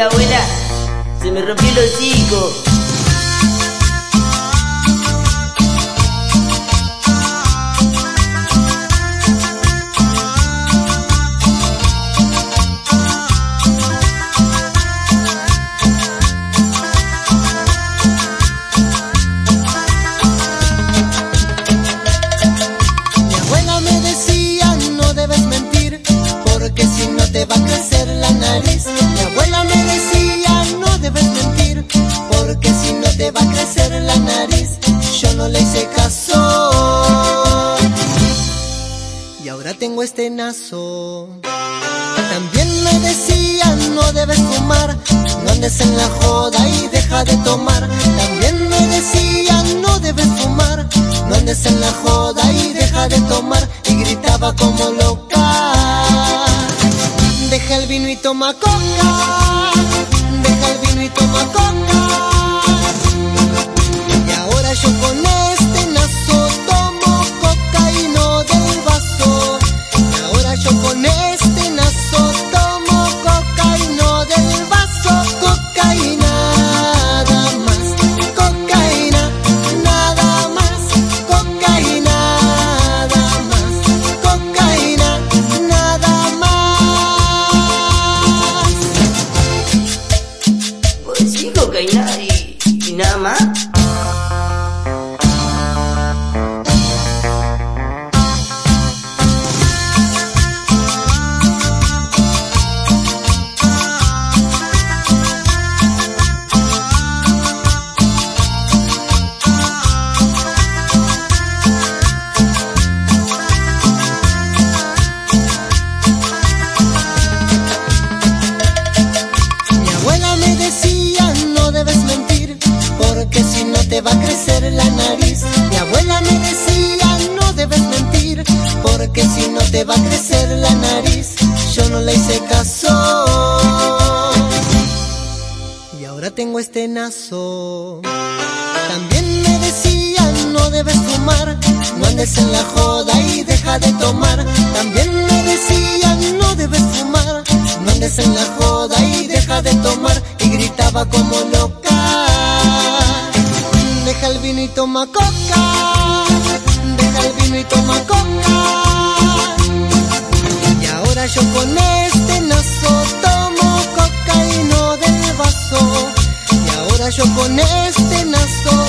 Abuela, se me rompió el hocico. Tengo este nazo. También me decían no debes fumar, no andes en la joda y deja de tomar. También me decían no debes fumar, no andes en la joda y deja de tomar. Y gritaba como loca, deja el vino y toma coca, deja el vino y toma coca. Cocaína y, y nada más. Te va a crecer la nariz. Mi abuela me decía no debes mentir porque si no te va a crecer la nariz. Yo no le hice caso y ahora tengo este nazo. También me decían no debes fumar, no andes en la joda y deja de tomar. También me decían no debes fumar, no andes en la joda y deja de tomar. Y gritaba como y toma coca, deja el vino y toma coca. Y ahora yo con este nazo tomo coca y no del vaso. Y ahora yo con este nazo